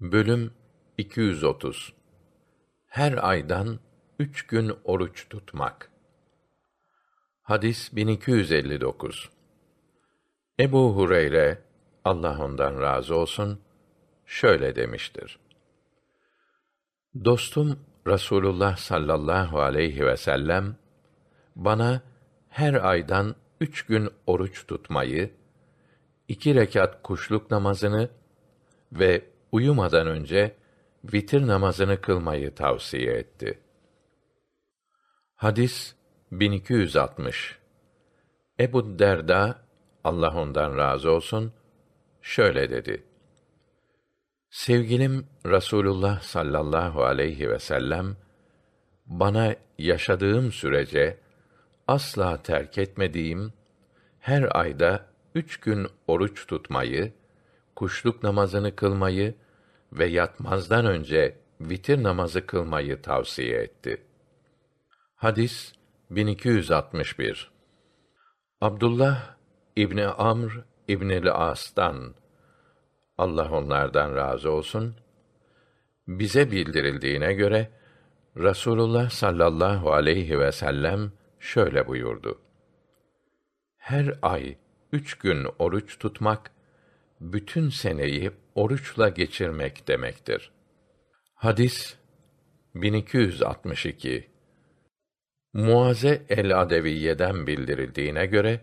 Bölüm 230 Her aydan üç gün oruç tutmak. Hadis 1259 Ebu Hureyre, Allah ondan razı olsun, şöyle demiştir. Dostum Rasulullah sallallahu aleyhi ve sellem, bana her aydan üç gün oruç tutmayı, iki rekat kuşluk namazını ve uyumadan önce vitir namazını kılmayı tavsiye etti. Hadis 1260 Ebu Derda Allah ondan razı olsun şöyle dedi. Sevgilim Rasulullah sallallahu aleyhi ve sellem bana yaşadığım sürece asla terk etmediğim her ayda üç gün oruç tutmayı kuşluk namazını kılmayı ve yatmazdan önce vitir namazı kılmayı tavsiye etti. Hadis 1261 Abdullah İbni Amr İbni As'tan Allah onlardan razı olsun bize bildirildiğine göre Rasulullah sallallahu aleyhi ve sellem şöyle buyurdu. Her ay üç gün oruç tutmak bütün seneyi oruçla geçirmek demektir. Hadis 1262 Muaze el-Adeviye'den bildirildiğine göre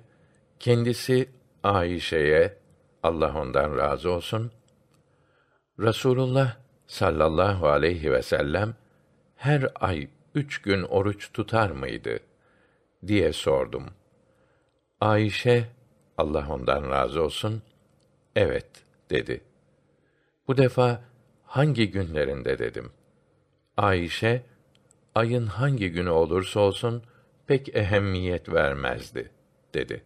kendisi Ayşe'ye Allah ondan razı olsun Rasulullah sallallahu aleyhi ve sellem her ay üç gün oruç tutar mıydı diye sordum. Ayşe Allah ondan razı olsun Evet dedi. Bu defa hangi günlerinde dedim. Ayşe ayın hangi günü olursa olsun pek ehemmiyet vermezdi dedi.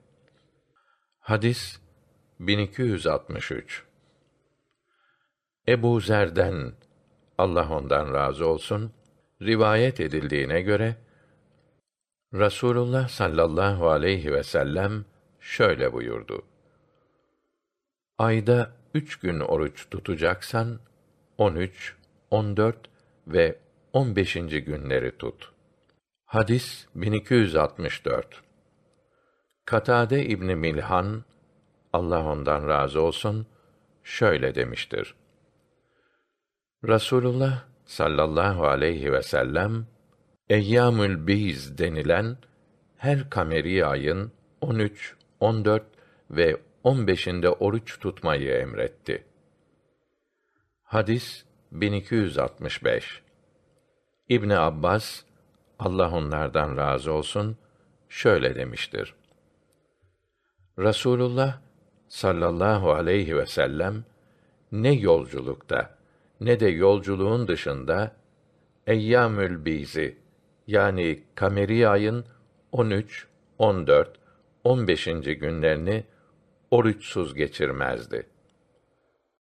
Hadis 1263 Ebu Zer'den Allah ondan razı olsun rivayet edildiğine göre Rasulullah sallallahu aleyhi ve sellem şöyle buyurdu. Ayda üç gün oruç tutacaksan, on üç, on dört ve on beşinci günleri tut. Hadis 1264 Katade İbni Milhan, Allah ondan razı olsun, şöyle demiştir. Rasulullah sallallahu aleyhi ve sellem, Eyyamül Biz denilen her kameri ayın 13, 14 ve on beşinde oruç tutmayı emretti. Hadis 1265 İbni Abbas Allah onlardan razı olsun şöyle demiştir. Rasulullah sallallahu aleyhi ve sellem ne yolculukta ne de yolculuğun dışında Eyyamül Bizi yani kameri ayın 13, 14, 15. günlerini oruçsuz geçirmezdi.